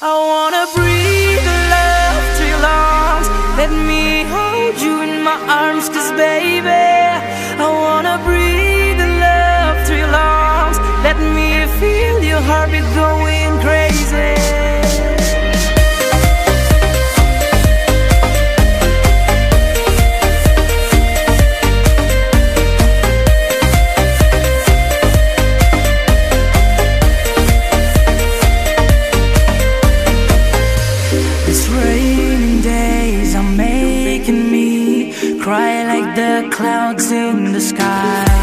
I wanna breathe the love to your lungs. Let me hold you in my arms Cause baby I wanna breathe the love to your lungs. Let me feel your heartbeat going crazy. cry like the clouds in the sky.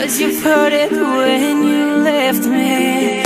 Cause you put it when you left me.